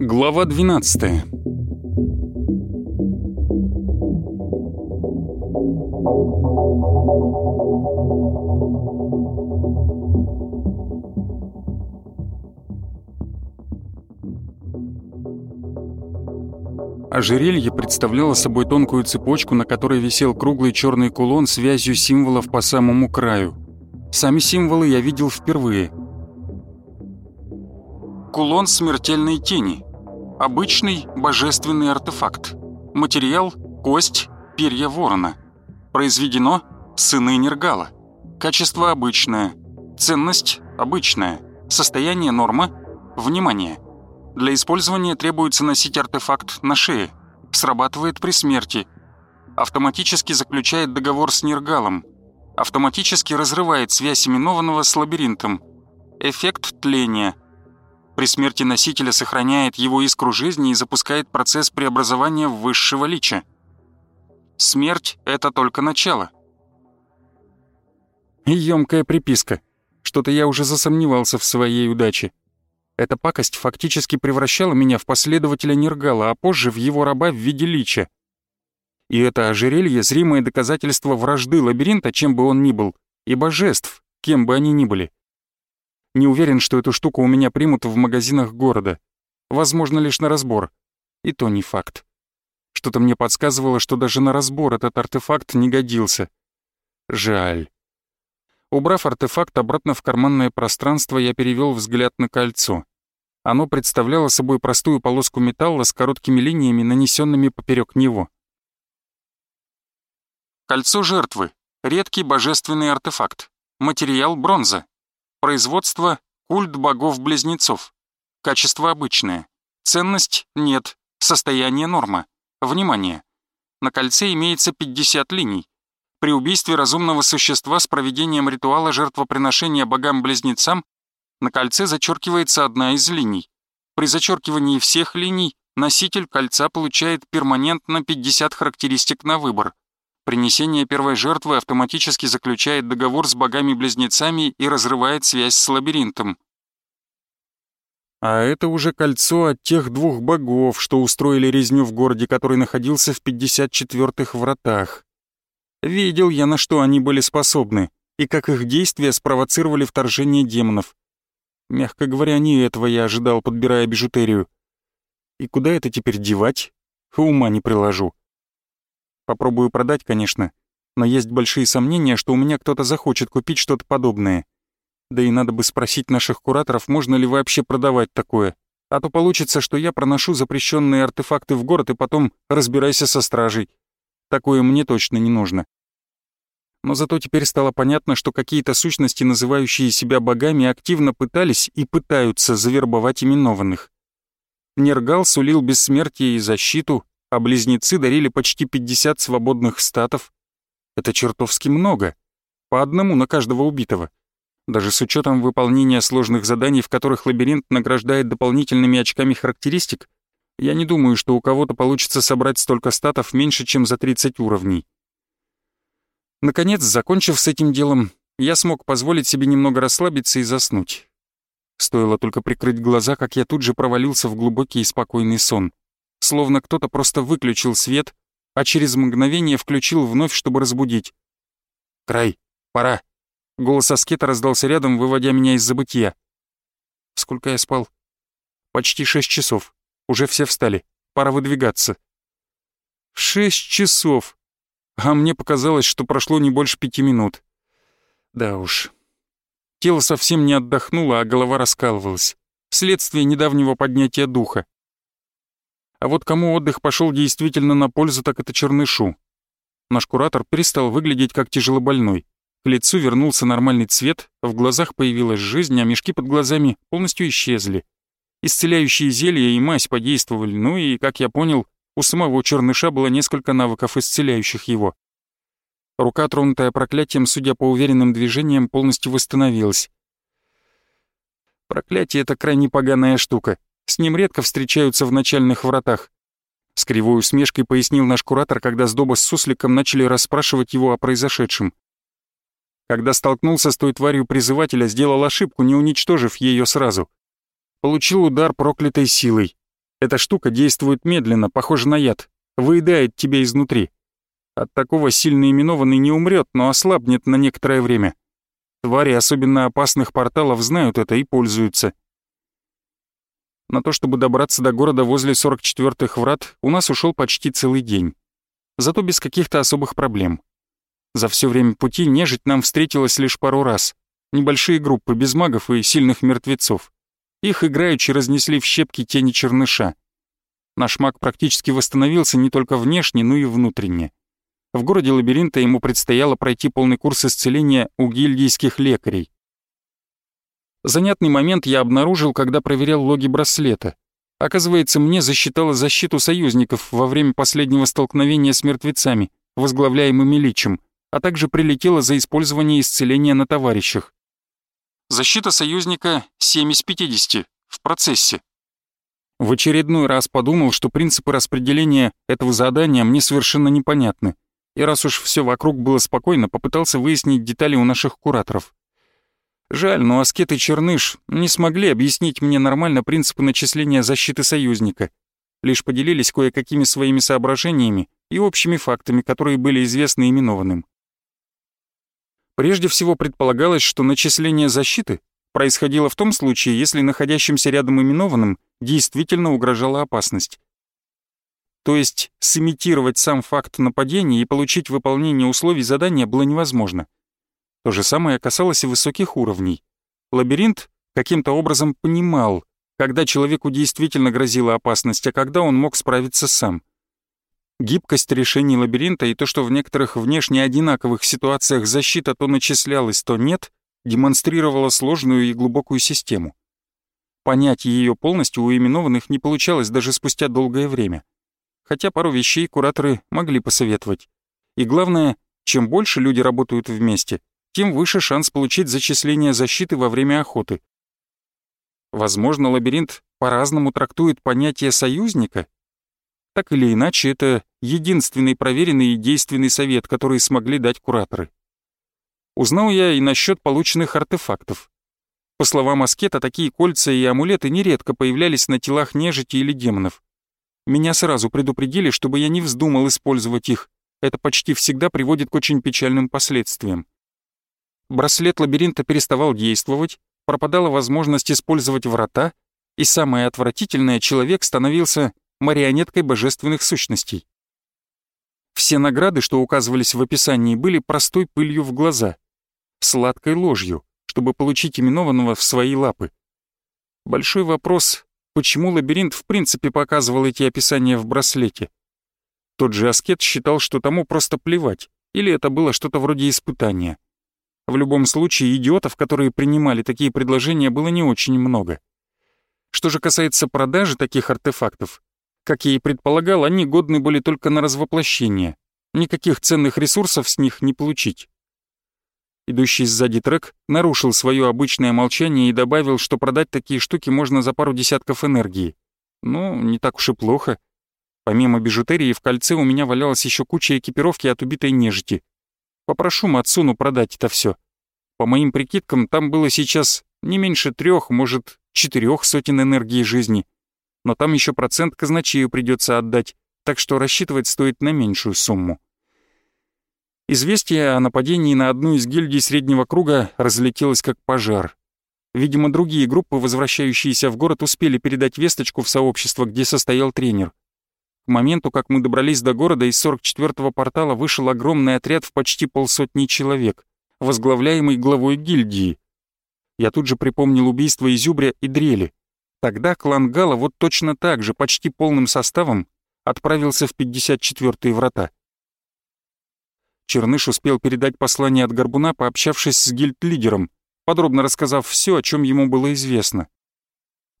Глава 12 Ожерелье представляло собой тонкую цепочку, на которой висел круглый черный кулон с вязью символов по самому краю. Сами символы я видел впервые. Кулон смертельной тени. Обычный божественный артефакт. Материал – кость, перья ворона. Произведено – сыны Нергала. Качество обычное. Ценность – обычная. Состояние норма – внимание – для использования требуется носить артефакт на шее. Срабатывает при смерти. Автоматически заключает договор с Нергалом. Автоматически разрывает связь именованного с лабиринтом. Эффект тления. При смерти носителя сохраняет его искру жизни и запускает процесс преобразования в высшего лича. Смерть — это только начало. Емкая приписка. Что-то я уже засомневался в своей удаче. Эта пакость фактически превращала меня в последователя Нергала, а позже в его раба в виде лича. И это ожерелье — зримое доказательство вражды лабиринта, чем бы он ни был, и божеств, кем бы они ни были. Не уверен, что эту штуку у меня примут в магазинах города. Возможно, лишь на разбор. И то не факт. Что-то мне подсказывало, что даже на разбор этот артефакт не годился. Жаль. Убрав артефакт обратно в карманное пространство, я перевел взгляд на кольцо. Оно представляло собой простую полоску металла с короткими линиями, нанесенными поперек него. Кольцо жертвы. Редкий божественный артефакт. Материал бронза. Производство культ богов-близнецов. Качество обычное. Ценность нет. Состояние норма. Внимание. На кольце имеется 50 линий. При убийстве разумного существа с проведением ритуала жертвоприношения богам-близнецам на кольце зачеркивается одна из линий. При зачеркивании всех линий носитель кольца получает перманентно 50 характеристик на выбор. Принесение первой жертвы автоматически заключает договор с богами-близнецами и разрывает связь с лабиринтом. А это уже кольцо от тех двух богов, что устроили резню в городе, который находился в 54-х вратах. Видел я, на что они были способны, и как их действия спровоцировали вторжение демонов. Мягко говоря, не этого я ожидал, подбирая бижутерию. И куда это теперь девать? Ума не приложу. Попробую продать, конечно, но есть большие сомнения, что у меня кто-то захочет купить что-то подобное. Да и надо бы спросить наших кураторов, можно ли вообще продавать такое. А то получится, что я проношу запрещенные артефакты в город и потом разбирайся со стражей. Такое мне точно не нужно. Но зато теперь стало понятно, что какие-то сущности, называющие себя богами, активно пытались и пытаются завербовать именованных. Нергал сулил бессмертие и защиту, а близнецы дарили почти 50 свободных статов. Это чертовски много. По одному на каждого убитого. Даже с учетом выполнения сложных заданий, в которых лабиринт награждает дополнительными очками характеристик, я не думаю, что у кого-то получится собрать столько статов меньше, чем за 30 уровней. Наконец, закончив с этим делом, я смог позволить себе немного расслабиться и заснуть. Стоило только прикрыть глаза, как я тут же провалился в глубокий и спокойный сон. Словно кто-то просто выключил свет, а через мгновение включил вновь, чтобы разбудить. «Край, пора!» Голос Аскета раздался рядом, выводя меня из забытия. Сколько я спал? Почти шесть часов. Уже все встали. Пора выдвигаться. Шесть часов. А мне показалось, что прошло не больше пяти минут. Да уж. Тело совсем не отдохнуло, а голова раскалывалась. Следствие недавнего поднятия духа. А вот кому отдых пошел действительно на пользу, так это чернышу. Наш куратор перестал выглядеть как тяжелобольной. К лицу вернулся нормальный цвет, в глазах появилась жизнь, а мешки под глазами полностью исчезли. Исцеляющие зелья и мазь подействовали, ну и, как я понял, у самого черныша было несколько навыков, исцеляющих его. Рука, тронутая проклятием, судя по уверенным движениям, полностью восстановилась. Проклятие — это крайне поганая штука. С ним редко встречаются в начальных вратах. С кривой усмешкой пояснил наш куратор, когда Сдоба с Сусликом начали расспрашивать его о произошедшем. Когда столкнулся с той тварью призывателя, сделал ошибку, не уничтожив ее сразу. Получил удар проклятой силой. Эта штука действует медленно, похоже на яд, выедает тебя изнутри. От такого сильно именованный не умрет, но ослабнет на некоторое время. Твари особенно опасных порталов знают это и пользуются. На то, чтобы добраться до города возле 44-х врат, у нас ушел почти целый день. Зато без каких-то особых проблем. За все время пути нежить нам встретилась лишь пару раз. Небольшие группы без магов и сильных мертвецов. Их играючи разнесли в щепки тени черныша. Наш маг практически восстановился не только внешне, но и внутренне. В городе Лабиринта ему предстояло пройти полный курс исцеления у гильдийских лекарей. Занятный момент я обнаружил, когда проверял логи браслета. Оказывается, мне засчитало защиту союзников во время последнего столкновения с мертвецами, возглавляемыми Личем, а также прилетело за использование исцеления на товарищах. Защита союзника 7 из 50, в процессе. В очередной раз подумал, что принципы распределения этого задания мне совершенно непонятны и раз уж все вокруг было спокойно, попытался выяснить детали у наших кураторов. Жаль, но Аскет и Черныш не смогли объяснить мне нормально принципы начисления защиты союзника, лишь поделились кое-какими своими соображениями и общими фактами, которые были известны именованным. Прежде всего предполагалось, что начисление защиты происходило в том случае, если находящимся рядом именованным действительно угрожала опасность. То есть сымитировать сам факт нападения и получить выполнение условий задания было невозможно. То же самое касалось и высоких уровней. Лабиринт каким-то образом понимал, когда человеку действительно грозила опасность, а когда он мог справиться сам. Гибкость решений лабиринта и то, что в некоторых внешне одинаковых ситуациях защита то начислялась, то нет, демонстрировала сложную и глубокую систему. Понять ее полностью у именованных не получалось даже спустя долгое время хотя пару вещей кураторы могли посоветовать. И главное, чем больше люди работают вместе, тем выше шанс получить зачисление защиты во время охоты. Возможно, лабиринт по-разному трактует понятие союзника. Так или иначе, это единственный проверенный и действенный совет, который смогли дать кураторы. Узнал я и насчет полученных артефактов. По словам Аскета, такие кольца и амулеты нередко появлялись на телах нежити или демонов. Меня сразу предупредили, чтобы я не вздумал использовать их. Это почти всегда приводит к очень печальным последствиям. Браслет лабиринта переставал действовать, пропадала возможность использовать врата, и самое отвратительное, человек становился марионеткой божественных сущностей. Все награды, что указывались в описании, были простой пылью в глаза, сладкой ложью, чтобы получить именованного в свои лапы. Большой вопрос, почему лабиринт в принципе показывал эти описания в браслете. Тот же аскет считал, что тому просто плевать, или это было что-то вроде испытания. В любом случае, идиотов, которые принимали такие предложения, было не очень много. Что же касается продажи таких артефактов, как я и предполагал, они годны были только на развоплощение. Никаких ценных ресурсов с них не получить. Идущий сзади трек нарушил свое обычное молчание и добавил, что продать такие штуки можно за пару десятков энергии. Ну, не так уж и плохо. Помимо бижутерии в кольце у меня валялась еще куча экипировки от убитой нежити. Попрошу Мацуну продать это все. По моим прикидкам, там было сейчас не меньше трех, может, четырех сотен энергии жизни. Но там еще процент казначею придется отдать, так что рассчитывать стоит на меньшую сумму. Известие о нападении на одну из гильдий среднего круга разлетелось как пожар. Видимо, другие группы, возвращающиеся в город, успели передать весточку в сообщество, где состоял тренер. К моменту, как мы добрались до города, из 44-го портала вышел огромный отряд в почти полсотни человек, возглавляемый главой гильдии. Я тут же припомнил убийство Изюбря и Дрели. Тогда клан Гала вот точно так же, почти полным составом, отправился в 54-е врата. Черныш успел передать послание от Горбуна, пообщавшись с гильд-лидером, подробно рассказав все, о чем ему было известно.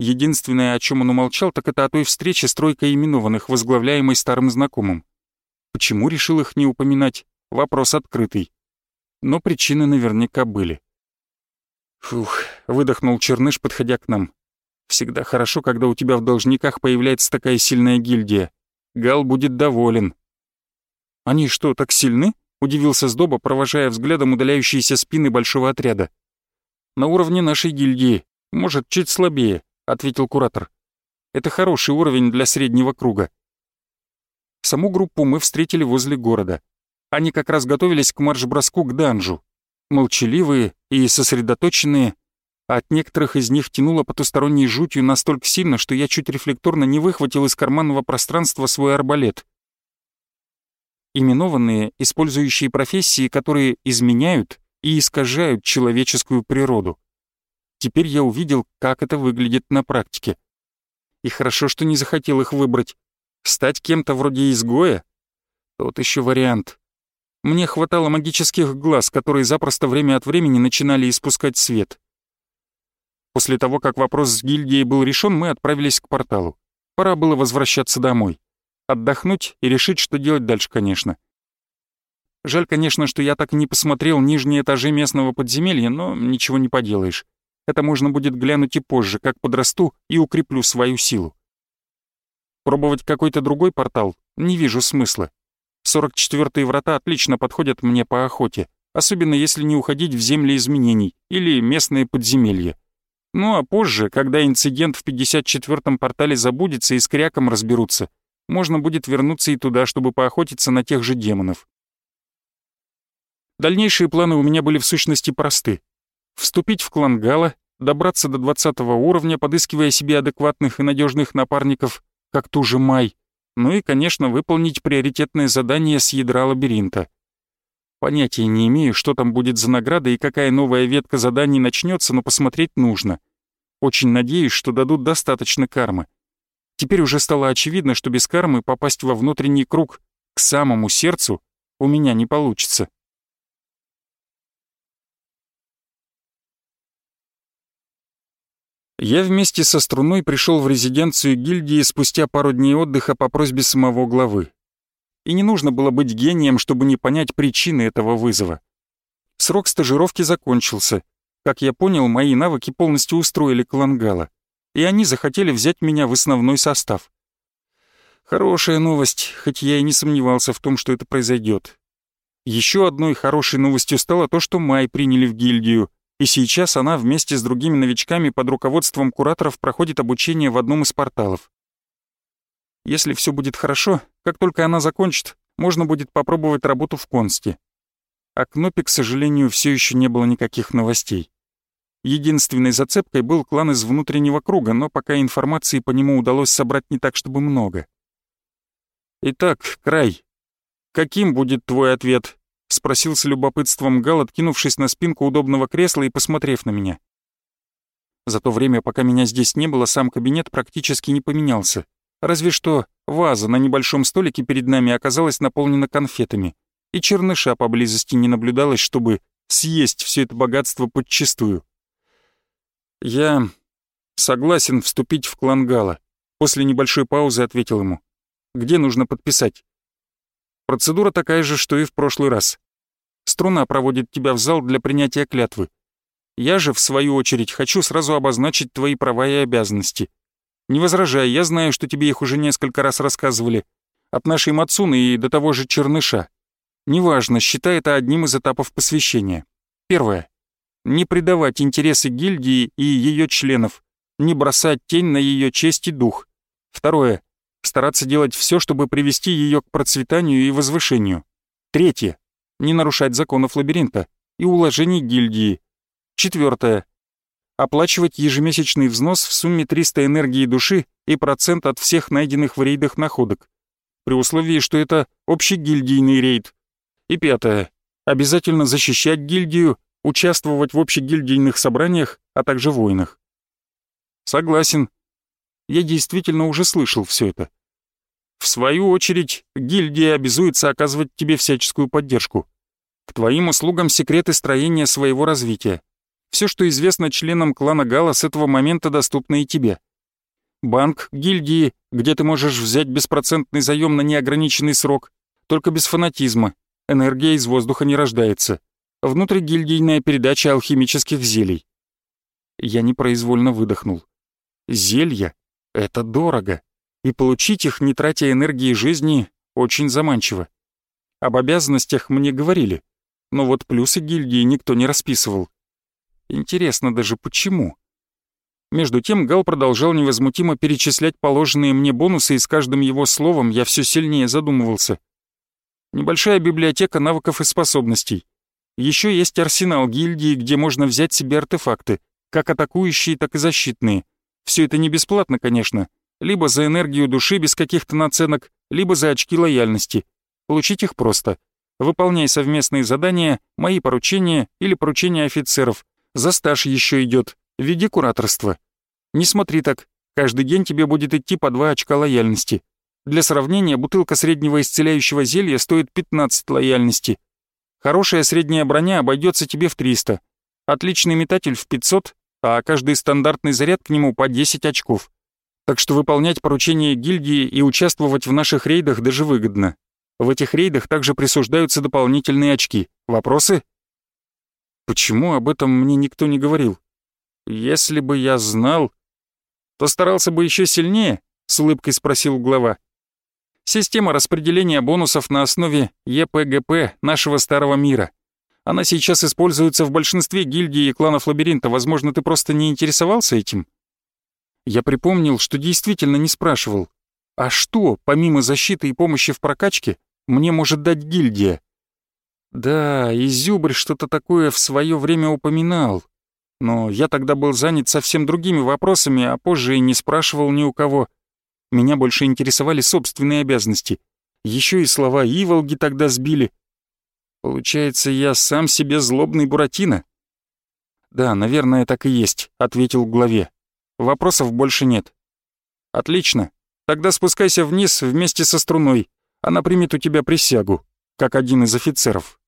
Единственное, о чем он умолчал, так это о той встрече с тройкой именованных, возглавляемой старым знакомым. Почему решил их не упоминать? Вопрос открытый. Но причины наверняка были. Фух, выдохнул Черныш, подходя к нам. Всегда хорошо, когда у тебя в должниках появляется такая сильная гильдия. Гал будет доволен. «Они что, так сильны?» — удивился Сдоба, провожая взглядом удаляющиеся спины большого отряда. «На уровне нашей гильдии. Может, чуть слабее», — ответил куратор. «Это хороший уровень для среднего круга». Саму группу мы встретили возле города. Они как раз готовились к марш-броску к данжу. Молчаливые и сосредоточенные, от некоторых из них тянуло потусторонней жутью настолько сильно, что я чуть рефлекторно не выхватил из карманного пространства свой арбалет. Именованные, использующие профессии, которые изменяют и искажают человеческую природу. Теперь я увидел, как это выглядит на практике. И хорошо, что не захотел их выбрать. Стать кем-то вроде изгоя? Тот еще вариант. Мне хватало магических глаз, которые запросто время от времени начинали испускать свет. После того, как вопрос с гильдией был решен, мы отправились к порталу. Пора было возвращаться домой. Отдохнуть и решить, что делать дальше, конечно. Жаль, конечно, что я так и не посмотрел нижние этажи местного подземелья, но ничего не поделаешь. Это можно будет глянуть и позже, как подрасту и укреплю свою силу. Пробовать какой-то другой портал не вижу смысла. 44-е врата отлично подходят мне по охоте, особенно если не уходить в земли изменений или местные подземелья. Ну а позже, когда инцидент в 54-м портале забудется и с кряком разберутся, можно будет вернуться и туда, чтобы поохотиться на тех же демонов. Дальнейшие планы у меня были в сущности просты. Вступить в клан Гала, добраться до 20 уровня, подыскивая себе адекватных и надежных напарников, как ту же Май, ну и, конечно, выполнить приоритетное задание с ядра лабиринта. Понятия не имею, что там будет за награда и какая новая ветка заданий начнется, но посмотреть нужно. Очень надеюсь, что дадут достаточно кармы. Теперь уже стало очевидно, что без кармы попасть во внутренний круг, к самому сердцу, у меня не получится. Я вместе со струной пришел в резиденцию гильдии спустя пару дней отдыха по просьбе самого главы и не нужно было быть гением, чтобы не понять причины этого вызова. Срок стажировки закончился. Как я понял, мои навыки полностью устроили Клангала, и они захотели взять меня в основной состав. Хорошая новость, хоть я и не сомневался в том, что это произойдет. Еще одной хорошей новостью стало то, что Май приняли в гильдию, и сейчас она вместе с другими новичками под руководством кураторов проходит обучение в одном из порталов. Если все будет хорошо, как только она закончит, можно будет попробовать работу в консте. О Кнопе, к сожалению, все еще не было никаких новостей. Единственной зацепкой был клан из внутреннего круга, но пока информации по нему удалось собрать не так, чтобы много. «Итак, Край, каким будет твой ответ?» — спросил с любопытством Гал, откинувшись на спинку удобного кресла и посмотрев на меня. За то время, пока меня здесь не было, сам кабинет практически не поменялся. Разве что ваза на небольшом столике перед нами оказалась наполнена конфетами, и черныша поблизости не наблюдалось, чтобы съесть все это богатство подчистую. «Я согласен вступить в клан Гала», — после небольшой паузы ответил ему. «Где нужно подписать?» «Процедура такая же, что и в прошлый раз. Струна проводит тебя в зал для принятия клятвы. Я же, в свою очередь, хочу сразу обозначить твои права и обязанности. Не возражай, я знаю, что тебе их уже несколько раз рассказывали. От нашей Мацуны и до того же Черныша. Неважно, считай это одним из этапов посвящения. Первое. Не предавать интересы гильдии и ее членов. Не бросать тень на ее честь и дух. Второе. Стараться делать все, чтобы привести ее к процветанию и возвышению. Третье. Не нарушать законов лабиринта и уложений гильдии. Четвертое оплачивать ежемесячный взнос в сумме 300 энергии души и процент от всех найденных в рейдах находок, при условии, что это общегильдийный рейд. И пятое. Обязательно защищать гильдию, участвовать в общегильдийных собраниях, а также войнах. Согласен. Я действительно уже слышал все это. В свою очередь, гильдия обязуется оказывать тебе всяческую поддержку. К твоим услугам секреты строения своего развития, все, что известно членам клана Гала, с этого момента доступно и тебе. Банк, гильдии, где ты можешь взять беспроцентный заем на неограниченный срок, только без фанатизма. Энергия из воздуха не рождается. Внутригильдийная передача алхимических зелий. Я непроизвольно выдохнул. Зелья — это дорого. И получить их, не тратя энергии жизни, очень заманчиво. Об обязанностях мне говорили, но вот плюсы гильдии никто не расписывал. Интересно даже, почему? Между тем Гал продолжал невозмутимо перечислять положенные мне бонусы, и с каждым его словом я все сильнее задумывался. Небольшая библиотека навыков и способностей. Еще есть арсенал гильдии, где можно взять себе артефакты, как атакующие, так и защитные. Все это не бесплатно, конечно. Либо за энергию души без каких-то наценок, либо за очки лояльности. Получить их просто. Выполняй совместные задания, мои поручения или поручения офицеров. За стаж еще идет. Веди кураторство. Не смотри так. Каждый день тебе будет идти по два очка лояльности. Для сравнения, бутылка среднего исцеляющего зелья стоит 15 лояльности. Хорошая средняя броня обойдется тебе в 300. Отличный метатель в 500, а каждый стандартный заряд к нему по 10 очков. Так что выполнять поручения гильдии и участвовать в наших рейдах даже выгодно. В этих рейдах также присуждаются дополнительные очки. Вопросы? Почему об этом мне никто не говорил? Если бы я знал, то старался бы еще сильнее, с улыбкой спросил глава. Система распределения бонусов на основе ЕПГП нашего старого мира. Она сейчас используется в большинстве гильдий и кланов лабиринта. Возможно, ты просто не интересовался этим? Я припомнил, что действительно не спрашивал. А что, помимо защиты и помощи в прокачке, мне может дать гильдия? Да, и Зюбрь что-то такое в свое время упоминал. Но я тогда был занят совсем другими вопросами, а позже и не спрашивал ни у кого. Меня больше интересовали собственные обязанности. Еще и слова Иволги тогда сбили. Получается, я сам себе злобный Буратино? Да, наверное, так и есть, ответил главе. Вопросов больше нет. Отлично. Тогда спускайся вниз вместе со струной. Она примет у тебя присягу, как один из офицеров.